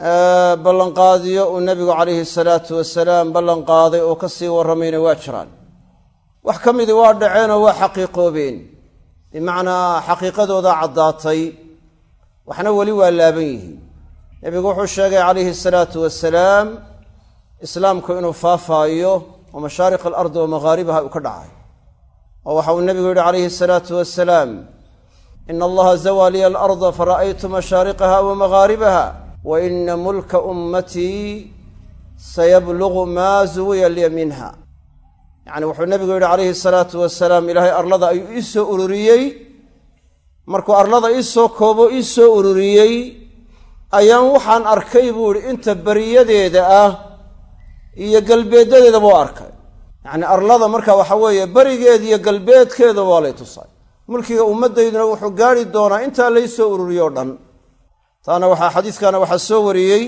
ballanqaadiyo uu nebigu calayhi salaatu wasalaam ballanqaaday oo ka sii warramayna waa jiraan. Wax ka midii waa dhaceenoo waa xaqiiqoobeen. Bimacnaa xaqiiqadoodaa caddaatay waxna weli waa laaban yihiin. Nebigu wuxuu sheegay calayhi salaatu wasalaam islaamku inuu faafaayo oo mashaariq alardi wa maghaaribaha uu ka dhacay. Oo waxa uu nebigu yidhi calayhi salaatu wasalaam ina allaha zawaa liya alarda fara'aytu mashaariqaha wa maghaaribaha wa ina mulka ummatii sayablugu maa zuwiya liya minha yacni wuxuu nebigu yidhi calayhi salaatu wasalaam ilaahay arlada ayuu ii soo ururiyey. Markuu arlada ii soo koobo ii soo ururiyey ayaan waxaan arkay buu idhi inta beriyadeeda ah iyo galbeeddadeedaba u arkay. Yacni arlada marka waxa weeye berigeed iyo galbeedkeeda waa lay tusay mulkiga ummaddayduna wuxuu gaari doonaa intaa lay soo ururiyo o dhan taana waxaa xadiiskana waxaa soo wariyey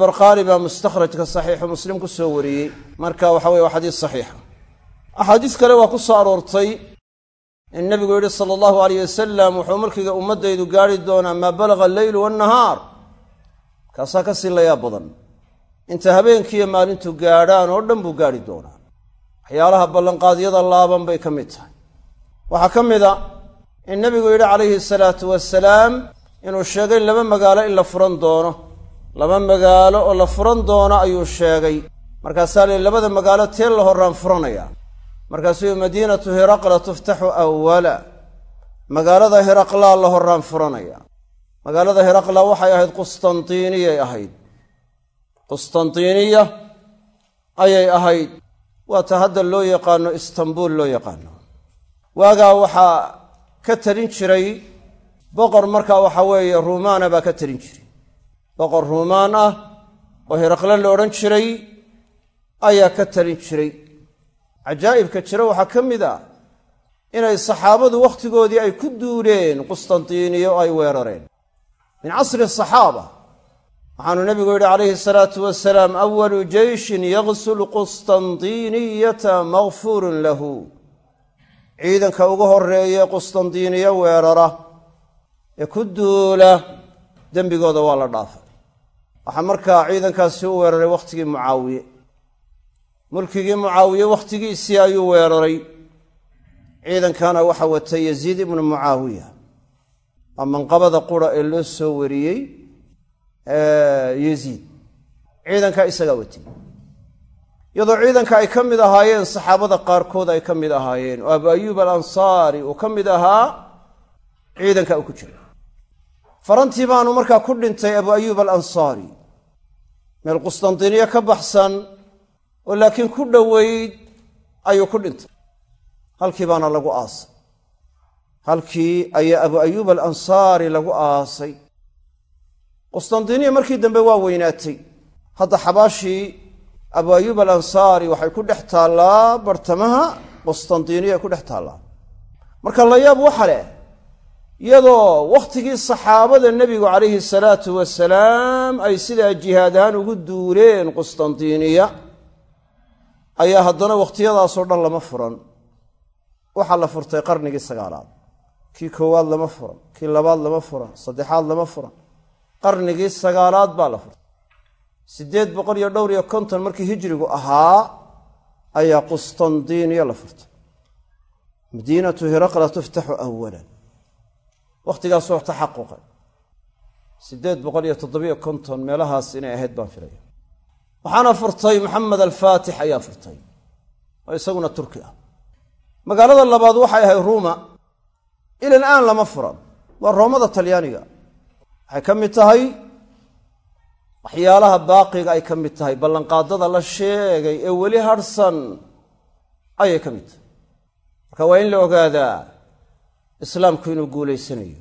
barqaani baa mustakhrajka saxiixu muslim ku soo wariyey. Marka waxa weye waa xadiis saxiixa axaadiis kale waa ku soo aroortay in nebigu yidhi sala allahu alayh wasalam wuxuu mulkiga ummaddaydu gaari doonaa maa balaga alleylu waannahaar kaasaa ka sii layaa badan. Inta habeenkiiyo maalintu gaadhaan oo dhan buu gaari doonaa. Waxyaalaha ballanqaadyada laaban bay ka mid tahay. Waxaa ka mid a in nebigu yidhi calayhi salaatu wasalaam inuu sheegay laba magaalo in la furan doono. Laba magaalo oo la furan doono ayuu sheegay. Markaasaa lii labada magaalo tee la horraan furanaya markaasuu madiinatu hiraqla tuftaxu awala magaalada hiraqlaa la horraan furanaya magaalada hiraqla waxay ahayd qustantiiniyay ahayd. Qustantiiniya ayay ahayd. Waa ta hadda loo yaqaano istanbuul loo yaqaano. Waagaa waxaa ka talin jiray boqor markaa waxa weeye ruumaana baa ka talin jiray. Boqor ruumaan ah oo hiraqle la odhan jiray ayaa ka talin jiray. Cajaa'ibka jira waxaa ka mid ah inay saxaabadu wakhtigoodii ay ku duuleen qustantiiniya oo ay weerareen. Min casri asaxaaba waxaanu nebigu yidhi calayhi salaatu wasalaam awalu jeyshin yagsulu qustantiiniyata makfuurun lahu. Ciidanka ugu horreeye qustantiiniya weerara ee ku duula dembigooda waa la dhaafay. Waxaa markaa ciidankaasi u weeraray wakhtigii mucaawiye. Mulkigii mucaawiye wakhtigiisii ayuu weeraray. Ciidankana waxa watay yaziid ibnu mucaawiya waa manqabada qura ee loo soo wariyey yaziid. Ciidankaa isagaa watay. Iyadoo ciidanka ay ka mid ahaayeen saxaabada qaarkood ay ka mid ahaayeen oo abu ayuub al ansaari uu ka mid ahaa ciidanka uu ku jiray farantii baanu markaa ku dhintay abu ayuub al ansaari meel qustantiiniya ka baxsan oo laakiin ku dhoweyd ayuu ku dhintay. Halkii baana lagu aasay. Halkii ayaa abu ayuub al ansaari lagu aasay. Qustantiiniya markii dambe waa weynaatay. Hadda xabaashii abu ayuub al ansaari waxay ku dhex taallaa bartamaha qustantiiniya ay ku dhex taallaa. Marka la yaab waxa leh iyadoo wakhtigii saxaabada nebigu calayhi salaatu wasalaam ay sidaa jihaad ahaan ugu duuleen qustantiiniya ayaa haddana wakhtiyadaasoo dhan lama furan. Waxaa la furtay qarnigii sagaalaad. Kii koowaad lama furan kii labaad lama furan saddexaad lama furan. Qarnigii sagaalaad baa la furtay. Siddeed boqol iyo dhowr iyo konton markii hijrigu ahaa ayaa qustandiiniya la furtay. Madiinatu hiraqla tuftaxu awalan wakhtigaasoo taxaquqay siddeed boqol iyo toddobiyo konton meelahaas inay ahayd baan filaya waxaana furtay maxamed alfaatix ayaa furtay oo isaguna turki ah. Magaalada labaad waxay ahayd ruuma. Ilan aan lama furan. Waa roomada talyaaniga. Waxay ka mid tahay waxyaalaha baaqiga ay ka mid tahay ballanqaadada la sheegay ee weli harhsan ayay ka mid tahay. Marka waa in la ogaadaa islaamku inuu guulaysanayo.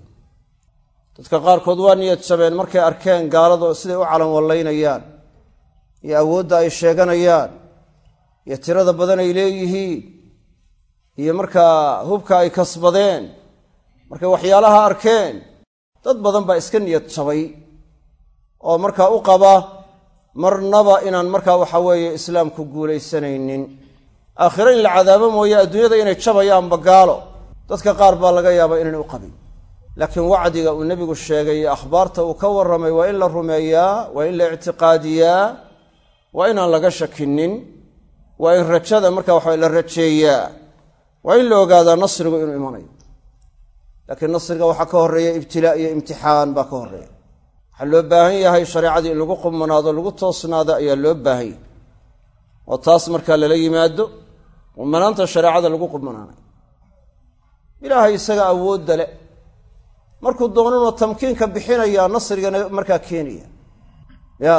Dadka qaarkood waa niyad jabeen markay arkeen gaaladu siday u calanwallaynayaan iyo awoodda ay sheeganayaan iyo tirada badan ay leeyihiin iyo markaa hubka ay kasbadeen markay waxyaalaha arkeen dad badan baa iska niyad jabay oo markaa u qaba marnaba inaan markaa waxa weeye islaamku guulaysanaynin. Aakhiro in la cadaabo mooye adduunyada inay jabayaanba gaalo dadka qaar baa laga yaabaa inayn u qabin. Laakiin wacdiga uu nebigu sheegay iyo akhbaarta uu ka warramay waa in la rumeeyaa waa in la ictiqaadiyaa waa inaan laga shakinin waa in rajada marka waxa la rajeeyaa waa in la ogaadaa nasrigu inuu imanayo. Laakiin nasriga waxaa ka horreeya ibtilaa iyo imtixaan baa ka horreeya. Waxaa loo baahan yahay shareecadii in lagu qumanaado lagu toosnaado ayaa loo baahan yahay. Oo taas markaa lala yimaado qumanaanta shareecada lagu qumanaanay ilaahay isaga awoodda le markuu doonanoo tamkiinka bixinayaa nasrigana markaa keenaya. Ya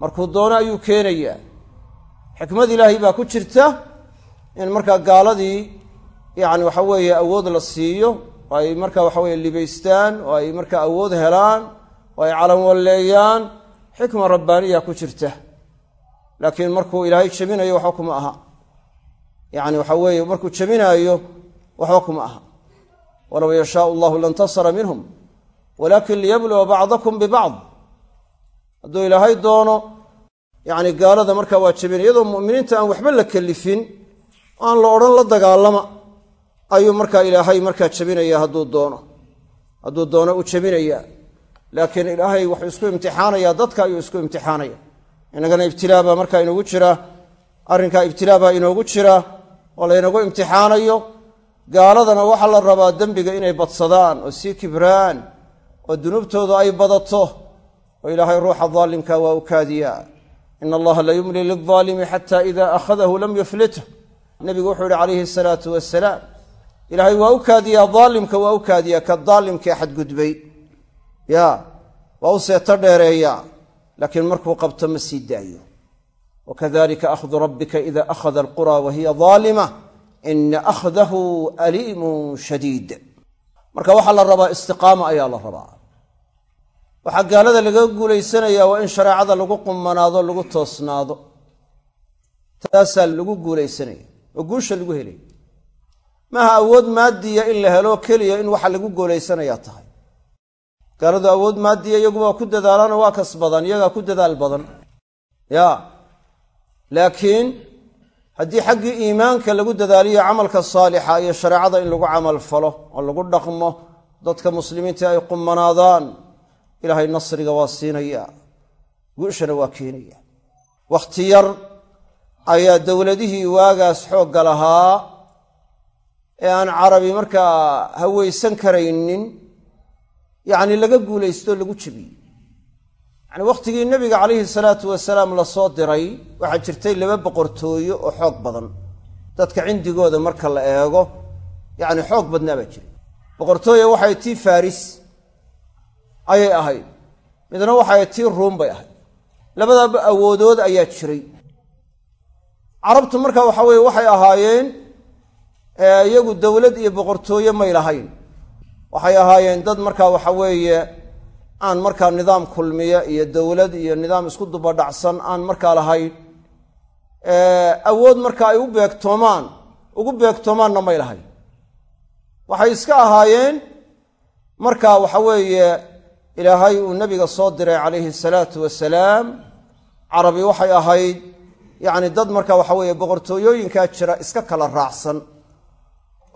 markuu doono ayuu keenayaa xikmad ilaahay baa ku jirta in markaa gaaladii yacni waxa weeye awood la siiyo oo ay marka waxa weye libaystaan oo ay markaa awood helaan oo ay calan walleeyaan xikma rabbaaniya ku jirta. Laakiin markuu ilaahay jebinayo waxba kuma aha. Yacni waxa weeye markuu jebinaayo waxba kuma aha walow yashaau allahu lantasara minhum walakin liyabluwa bacdakum bibacd hadduu ilaahay doono yacni gaalada markaa waa iyadoo mu'miniinta aan waxba la kellifin aan la odhan la dagaalama ayuu markaa ilaahay markaa jebinaya hadduu doono hadduu doono uu jebinayaa laakiin ilaahay wuxuu isku imtixaanayaa dadka ayuu isku imtixaanaya innagana ibtilaa baa markaa inoogu jira arrinkaa ibtilaa baa inoogu jira oo laynagu imtixaanayo gaaladana waxaa la rabaa dembiga inay badsadaan oo sii kibraan oo dunuubtoodu ay badato oo ilaahay ruuxa daalimka waa u kaadiyaa. Ina allaha la yumli lilaalimi xata ida akhadahu lam yuflithu. Nebigu wuxuu yihi calayhi salaatu wasalaam ilaahay waa u kaadiyaa daalimka waa u kaadiyaa ka daalimkee xadgudbay. Ya waa u seeto dheereeyaa laakiin markuu qabto ma sii daayo. Wakadalika akhdu rabbika ida akhada alqura wa hiya daalima ina akhdahu aliimun shadiid marka waxaa la rabaa istiqaama ayaa la rabaa waxaa gaalada lagaga guulaysanayaa waa in shareecada lagu qumanaado lagu toosnaado taasaa lagu guulaysanaya oo guusha lagu helay maaha awood maadiya in la helo keliya in waxa lagu guulaysanayaa tahay gaaladu awood maadiya iyaguba ku dadaalaan waa kasbadaan iyagaa ku dadaal badan ya laakiin haddii xaggii iimaanka lagu dadaaliyo camalka saalixa iyo shareecada in lagu camal falo oo lagu dhaqmo dadka muslimiinta ay qumanaadaan ilaahay nasriga waa siinaya guushana waa keenaya. Wakhti yar ayaa dowladihii waagaas xoogga lahaa ee aan carabi markaa hawaysan karaynin yacni laga guulaysto lagu jebiyey yacni wakhtigii nebiga calayhi salaatu wasalaam la soo diray waxaa jirtay laba boqortooyo oo xoog badan. Dadka cindigooda marka la eego yacni xoog badnaa baa jiray boqortooya waxay tii faris ayay ahayd midna waxay tii ruum bay ahayd. Labadaaba awoodood ayaa jiray. Carabtu marka waxa weye waxay ahaayeen iyagu dowlad iyo boqortooye may lahayn. Waxay ahaayeen dad markaa waxa weeye aan markaa nidaam kulmiya iyo dowlad iyo nidaam isku dubadhacsan aan markaa lahayn awood marka ay u beegtoomaan ugu beegtoomaanna may lahayn. Waxay iska ahaayeen marka waxa weeye ilaahay uu nebiga soo diray calayhi salaatu wasalaam carabi waxay ahayd yacni dad marka waxa weeye boqortooyooyinkaa jira iska kala raacsan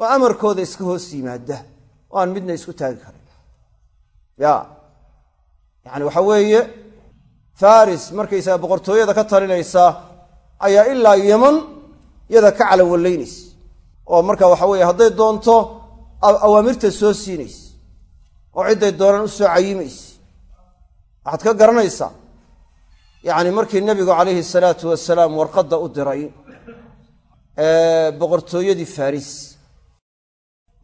oo amarkooda iska hoos yimaada oo aan midna isku taagi karin. Ya yacni waxa weeye faris markaysaga boqortooyada ka talinaysa ayaa ilaa yeman yada ka calawallaynaysa oo marka waxa weeye hadday doonto awaamirta soo siinaysa oo cidday doonaan u soo cayimaysa. Waxaad ka garanaysaa yacni markii nebigu calayhi salaatu wasalaam warqadda u diray boqortooyadii faris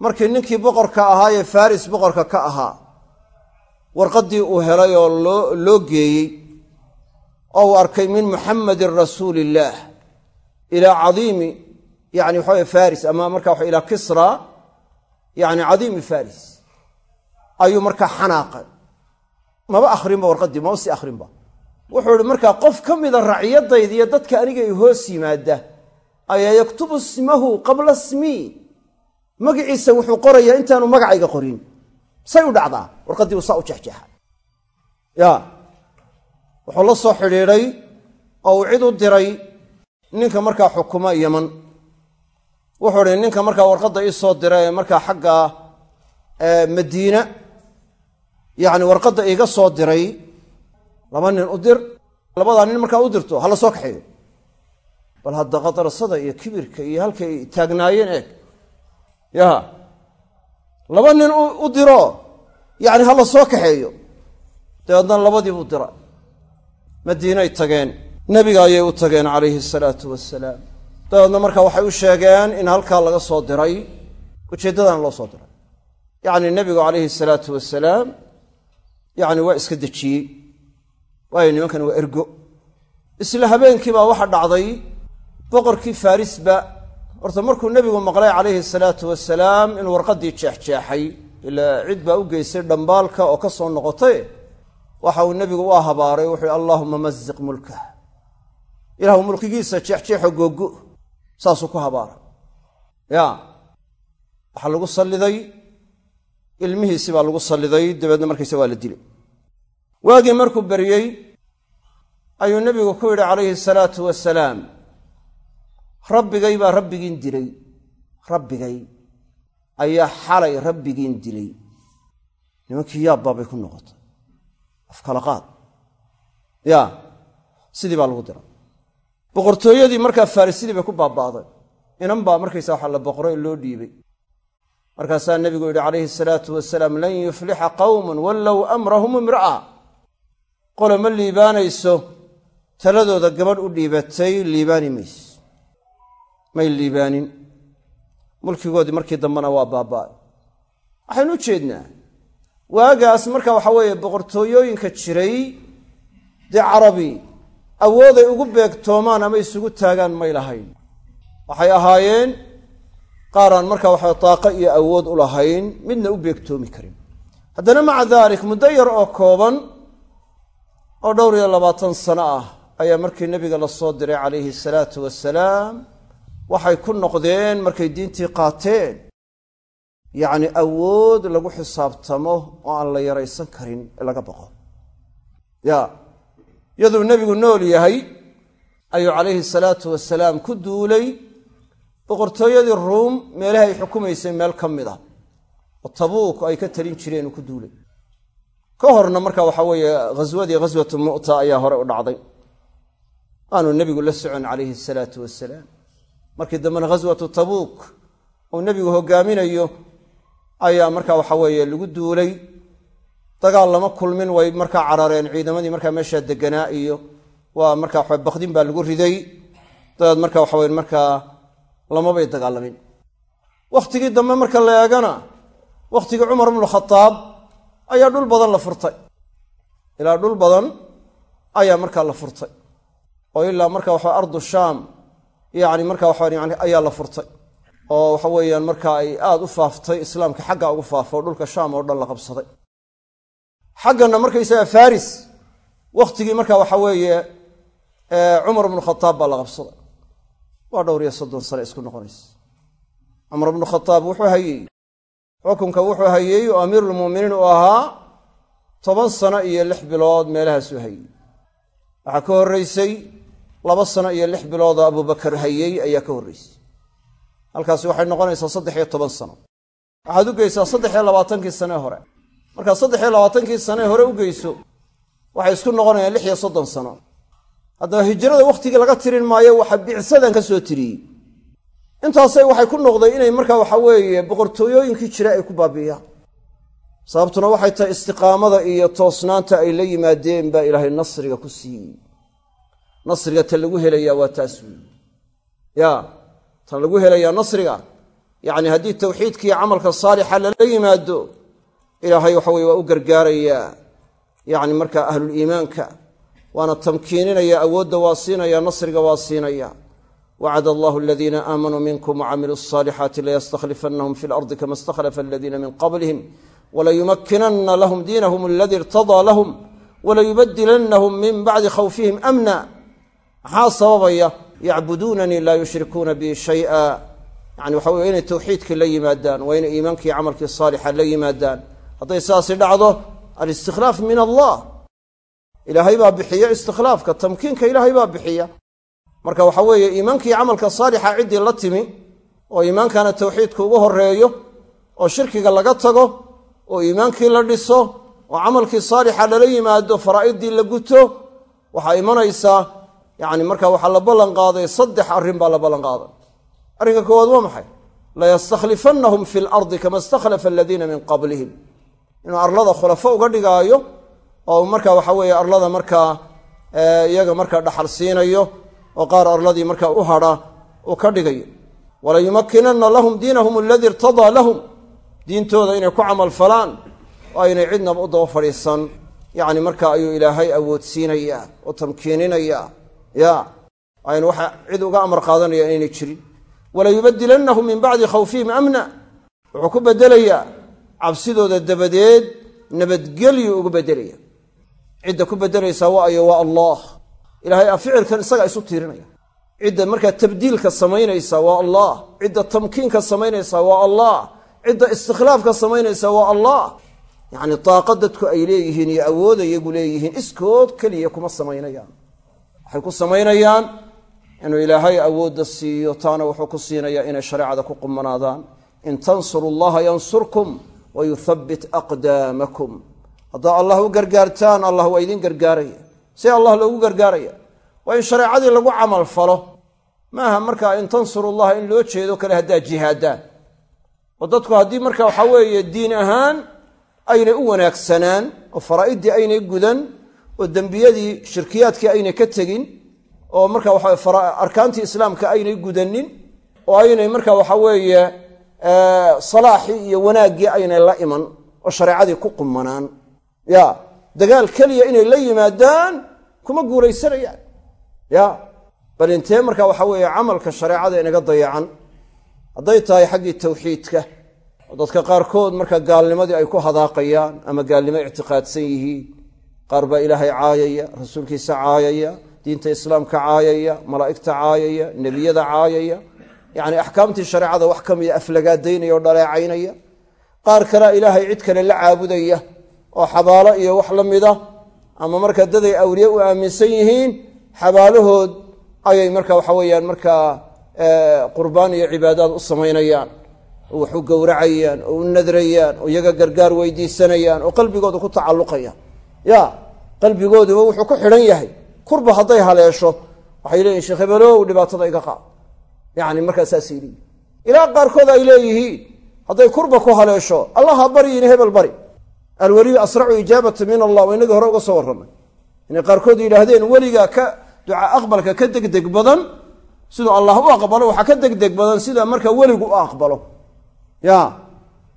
markii ninkii boqorka ahaa ee faris boqorka ka ahaa warqaddii uu helay oo loo geeyey oo uu arkay min muxammadin rasuuli illaah ilaa cadiimi yani waxaweye faris ama marka waxa ilaa kisra yani cadiimi faris ayuu markaa xanaaqay. Maba akhrinba warqaddii maba sii akhrinba. Wuxuu ihi markaa qof ka mida raciyadayda iyo dadka aniga i hoos yimaada ayaa yaktubu ismahu qabla smii magaciisa wuxuu qorayaa intaanu magacayga qorin say u dhacdaa warqaddii uu saa u jexjeexa ya wuxuu la soo xidhiidhay oo uu cid u diray ninka markaa xukuma yeman wuxuu ihi ninka markaa warqadda ii soo dira ee markaa xagga madiina yacni warqadda iiga soo diray laba nin u dir labadaa nin markaa u dirto hala soo kaxeeyo. Bal hadda qadrasada iyo kibirka iyo halkay taagnaayeen eeg. Ya laba nin u diro yacni hala soo kaxeeyo. Dabeedna labadiibuu dira. Madiinay tageen. Nebiga ayay u tageen calayhi salaatu wasalaam dabeedna marka waxay u sheegeen in halkaa laga soo diray. Ujeeddadana loo soo diray. Yacni nebigu calayhi salaatu wasalaam yacni waa iska dejiyey waayo nimankan waa ergo. Isla habeenkii baa waxa dhacday boqorkii farisba horta markuu nebigu maqlay calayhi salaatu wasalaam inuu warqaddii jeexjeexay ilaa cid baa u geystay dhambaalka oo ka soo noqotay waxa uu nebigu u habaaray wuxuu allaahuma maziq mulkah ilaahu mulkigiisa jeexjeexo googo saasuu ku habaaray. Ya waxaa lagu salliday ilmihiisi baa lagu salliday dabeedna markiisa waa la dilay. Waagii markuu beriyey ayuu nebigu ku yidhi calayhi salaatu wasalaam rabbigay baa rabbigiin dilay rabbigay ayaa xalay rabbigiin dilay nimankii yaabbaa bay ku noqotay. Afkala qaad. Ya sidii baa lagu diray. Boqortooyadii markaa farrisidii bay ku baaba'day. Inan baa markaysa waxa la boqray loo dhiibay. Markaasaa nebigu yidhi calayhi salaatu wasalaam lan yuflixa qawmun wallow amrahum imra'a. Qole ma liibaanayso taladooda gabadh u dhiibatay liibaani mayse may liibaanin. Mulkigoodii markii dambena waa baaba'ay. Waxaynu u jeednaa waagaas marka waxa weeye boqortooyooyinka jiray dee carabi awooday ugu beegtoomaan ama isugu taagaan may lahayn. Waxay ahaayeen qaaraan marka waxa daaqo iyo awood u lahayn midna u beegtoomi karin. Haddana maca daalik muddo yar oo kooban oo dhowr iyo labaatan sano ah ayaa markii nebiga la soo diray calayhi salaatu wasalaam waxay ku noqdeen markay diintii qaateen. Yacni awood lagu xisaabtamo oo aan la yaraysan karin laga baqo. Ya iyaduu nebigu nool yahay ayuu calayhi salaatu wasalaam ku duulay boqortooyadii ruum meelaha ay xukumaysay meel ka mid a oo tabuuk ay ka talin jireen uu ku duulay. Ka horna marka waxa weeye ghaswadii ghaswatu mu'ta ayaa hore u dhacday. Aanu nebigu la socon calayhi salaatu wasalaam markii dambena ghaswatu tabuuk uu nebigu hogaaminayo ayaa marka waxa weeye lagu duulay. Dagaal lama kulmin way markaa carareen ciidamadii markaa meeshaa deganaa iyo waa marka waxa bakdin baa lagu riday. Dabeed marka waxa weye markaa lamabay dagaalamin wakhtigii dambe marka la eegana wakhtigii cumar ibnu khadaab ayaa dhul badan la furtay. Ilaa dhul badan ayaa markaa la furtay. Oo ilaa marka waxa ardu shaam yani marka yani ayaa la furtay. Oo waxa weeyaan marka ay aada u faaftay islaamka xagga ugu faafo oo dhulka shaam oo dhan la qabsaday. Xaggana markaysaga faris wakhtigii marka waxa weeye cumar ibnu khadaab baa la qabsaday. Waa dhowr iyo soddon sane isku noqonaysa. Cumar ibnu khadaab wuxuu hayey xukunka wuxuu hayey oo amiirulmu'miniin uu ahaa toban sano iyo lix bilood meelahaasuu hayey waxaa ka horreysay laba sano iyo lix biloodoo abubakar hayey ayaa ka horreysay. Halkaasi waxay noqonaysaa saddex iyo toban sano. Waxaad u geysaa saddex iyo labaatankii sane hore. Markaad saddex iyo labaatankii sane hore u geyso waxay isku noqonayaan lix iyo soddon sano. Haddaba hijrada wakhtigii laga tirin maayo waxa bicsadan ka soo tiriyey. Intaasay waxay ku noqday inay markaa waxa weeye boqortooyooyinkii jira ay ku baabi'iyaan sababtuna waxay tahay istiqaamada iyo toosnaanta ay la yimaadeen baa ilaahay nasriga ku siiyey nasriga ta lagu helayaa waa taas weyi ya tan lagu helayaa nasriga yacni haddii tawxiidkiiyo camalka saalixa lala yimaado ilaahay waxa weye waa u gargaarayaa yacni markaa ahluliimaanka waana tamkiininaya awoodda waa siinaya nasriga waa siinaya. Wacad allahu aladiina aamanuu minkum wacamiluu alصaalixaati layastakhlifannahum fi lardi kama istakhlafa aladiina min qablihim walayumakkinanna lahum diinahum aladii irtadaa lahum walayubadilannahum min bacdi khawfihim amna maxaa sababaya? Yacbuduunanii laa yushrikuuna bi shay'a. Yani waxa weye inay tawxiidkii la yimaadaan waa inay iimaankii camalkii saalixa la yimaadaan. Hadday saasi dhacdo alistikhlaaf min allah. Ilaahay baa bixiya istikhlaafka tamkiinka ilaahay baa bixiya. Marka waxa weeye iimaankii camalka saalixa ciddii la timi oo iimaankana tawxiidka ugu horeeyo oo shirkiga laga tago oo iimaankii la dhiso oo camalkii saalixa lala yimaado faraa'idii la guto waxaa imanaysaa yani marka waxaa la ballan qaaday saddex arrin baa la ballan qaaday. Arrinka koowaad waa maxay? Layastakhlifannahum fi lardi kama istakhlafa aladiina min qablihim. Inuu arlada khulafo uga dhigaayo oo marka waxa weeye arlada markaa iyaga markaa dhaxal siinayo oo qaar arladii markaa u hadha uu ka dhigayo. Walayumakkinanna lahum diinahum aladii irtadaa lahum. Diintooda inay ku camal falaan oo aynay cidnaba u daba fadhiisan. Yacni marka ayuu ilaahay awoodsiinayaa oo tamkiininayaa ya aynu waxa cid uga amar qaadanaya inaynay jirin. Walayubadilannahum min bacdi khawfihim amna. Wuxuu ku bedelayaa cabsidooda dabadeed nabadgelyu ugu bedelaya cidda ku bedelaysaa waayo waa allah. Ilahay a ficilkan isagaa isu tiirinaya. Cidda markaa tabdiilka samaynaysa waa allah. Cidda tamkiinka samaynaysa waa allah. Cidda istikhlaafka samaynaysa waa allah. Yacni daaqa dadku ay leeyihiin iyo awooda iyagu leeyihiin iskood keliya kuma samaynayaan waxay ku samaynayaan inuu ilaahay awoodda siiyo taana wuxuu ku siinayaa inay shareecada ku qumanaadaan. In tansuru llaha yansurkum wa yuthabbit aqdaamakum. Haddaa allah u gargaartaan allah waa idin gargaaraya. Si allah loogu gargaaraya waa in shareecadii lagu camal falo. Maaha markaa in tansuru llaha in loo jeedo kale haddaa jihaadaan. Oo dadku haddii marka waxaa weeye diin ahaan aynay u wanaagsanaan oo faraa'idii aynay gudan oo dembiyadii shirkiyaadkii aynay ka tegin oo marka waxa arkaantii islaamka aynay gudanin oo aynay marka waxa weeye salaaxii iyo wanaaggii aynay la iman oo shareecadii ku qumanaan. Ya dagaal keliya inay la yimaadaan kuma guulaysanayaan. Ya bal intee marka waxa weeye camalka shareecada inaga dayacan hadday tahay xaggii tawxiidka oo dadka qaarkood marka gaalnimadii ay ku hadaaqayaan ama gaalnimo ictiqaadsan yihiin qaar baa ilaahay caayaya rasuulkiisa caayaya diinta islaamka caayaya malaa'igta caayaya nebiyada caayaya. Yacni axkaamtii shareecada wax ka mida aflagaadaynaya oo dhaleecaynaya. Qaar kalea ilaahay cid kale la caabudaya oo xabaalo iyo wax la mida ama marka daday awliye u aaminsan yihiin xabaalahood ayay marka waxa weeyaan markaa qurbaan iyo cibaadaad u samaynayaan. Oo wax u gowracayaan oo u nadrayaan oo iyaga gargaar weydiisanayaan oo qalbigooda ku tacalluqayaan ya qalbigooduba wuxuu ku xidhan yahay. Kurba hadday haleesho waxay leeyihiin sheekh hebelow dhibaatada iga qaad. Yani markaa saasay leeyihiin ilaa qaarkood ay leeyihiin hadday kurba ku haleesho allah ha baryiin hebel bari. Alweliyu asracu ijaabata min allah waa inagii hore uga soo warramay. Inay qaarkood yidhaahdeen weligaa ka ducaa aqbalka ka degdeg badan siduu allah u aqbalo waxaa ka degdeg badan sida marka weligu u aqbalo. Ya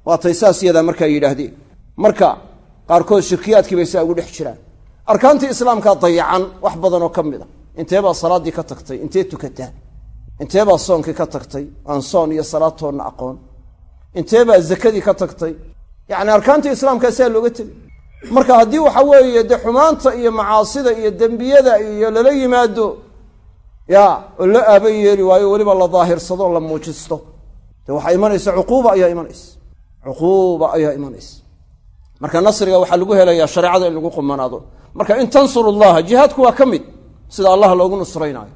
waatay saas yadaa markaa yidhaahdeen. Marka qaarkood shirkiyaadkii bay saa ugu dhex jiraan. Arkaantii islaamkaa dayacan wax badanoo ka mid a inteebaa salaaddii ka tagtay? Intee tukataa inteebaa soonkii ka tagtay? Aan soon iyo salaadtoonna aqoon. Inteebaa zakadii ka tagtay? Yacni arkaantii islaamkaa saa looga tegay marka haddii waxa weeye dee xumaanta iyo macaasida iyo dembiyada iyo lala yimaado ya oo la aaba yeeli waayo weliba la daahirsado la muujisto. De waxaa imanaysa? Cuquuba ayaa imanaysa. Cuquuba ayaa imanaysa marka nasriga waxaa lagu helayaa shareecada in lagu qumanaado marka in tansuru llaha jihaadku waa ka mid sida allah loogu nusraynaayo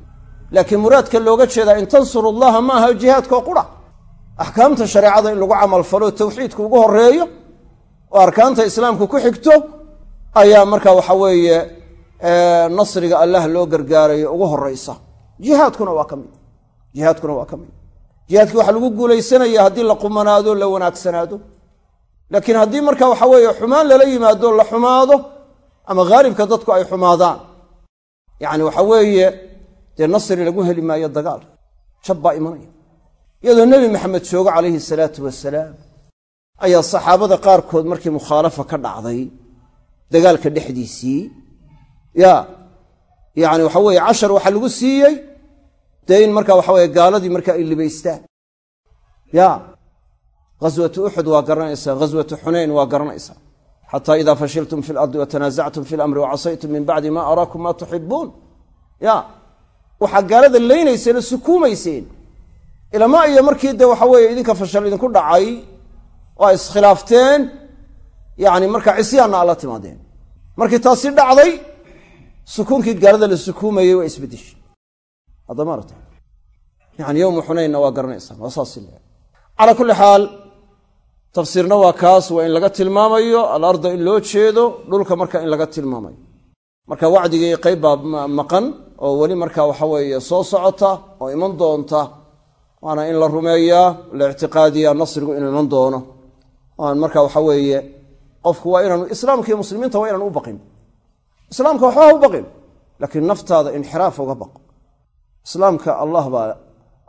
laakiin muraadka looga jeedaa in tansuru llaha ma aha jihaadkao qura. Axkaamta shareecada in lagu camalfalo tawxiidku ugu horeeyo oo arkaanta islaamku ku xigto ayaa marka waxa weeye nasriga allah loo gargaarayo ugu horeysa jihaadkuna waa ka mid. Jihaadkuna waa ka mid. Jihaadkii waxaa lagu guulaysanaya haddii la qumanaado la wanaagsanaado laakiin haddii marka waxa weeye xumaan lala yimaado la xumaado ama haalibka dadku ay xumaadaan. Yacni waxa weeye dee nasri lagu heli maayo dagaal. Jab baa imanaya. Iyadoo nebi maxamed joogo calayhi salaatu wasalaam ayaa saxaabada qaarkood markii mukhaalafa ka dhacday dagaalka dhexdiisii ya yacni waxa weeye cashar waxaa lagu siiyey dee in marka waxa weye gaaladii marka ay libaystaan. Ya ghaswatu uxud waa garanaysaa ghaswatu xunayn waa garanaysaa. Xataa idaa fashiltum fi lardi watanaasactum fi lamri wacasaytum min bacdi ma araakum ma tuxibuun ya waxaa gaalada laynayseen sukuumayseen. Ilama iyo markii de waxa weeye idinka fashal idinku dhacay ay iskhilaafteen yani marka cisyaanna alla timaadeen. Markii taasi dhacday sukuunkii gaalada la sukuumayey waa isbedeshay. Haddamaarata yani yowmu xunaynna waa garanaysaa waa saas calaa kulli xaal tafsiirna waa kaas waa in laga tilmaamayo alarda in loo jeedo dhulka marka in laga tilmaamayo. Marka wacdigii qayb baa maqan oo weli marka waxa weeye soo socota oo iman doonta waana in la rumeeyaa la ictiqaadiyaa nasrigu inuu iman doono. Aan marka waxa weeye qofku waa inaanu islaamka iyo muslimiinta waa inaan u baqin. Islaamka waxba ha u baqin laakiin naftaada inxiraaf uga baq. Islaamka allah baa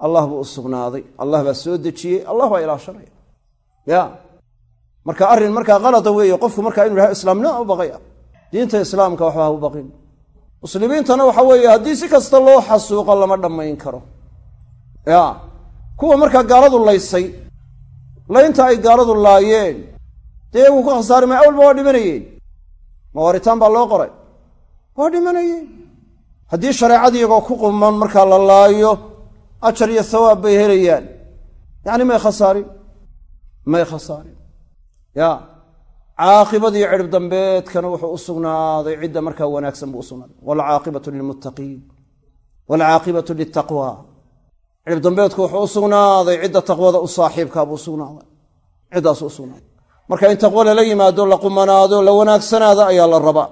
allah buu u sugnaaday allah baa soo dejiyey allah baa ilaashanaya ya. Marka arrin markaa kalada weeye qofku markaa inu yahay islaamnima u baqaya. Diinta islaamka waxba ha u baqin. Muslimiintana waxa weeye haddii si kasta loo xasuuqo lama dhammayn karo. Ya. Kuwa markaa gaaladu laysay laynta ay gaaladu laayeen dee iyagu ku khasaari ma awalba waa dhimanayeen. Mawaaritaan baa loo qoray. Waa dhimanayeen. Haddii shareecadii iyagoo ku quman markaa la laayo ajar iyo thawaab bay helayaan. Yacni may khasaarin may khasaarin. Ya caaqibadii cirib dambeedkana wuxuu u sugnaaday cidda markaa wanaagsan buu u sugnaaday. Waalcaaqibatu lilmuttaqiin waalcaaqibatu liltaqwa cirib dambeedku wuxuu u sugnaaday cidda taqwada u saaxiibkaa buu usugnaaday ciddaasu u sugnaaday. Marka in taqwo lala yimaado la qumanaado la wanaagsanaado ayaa la rabaa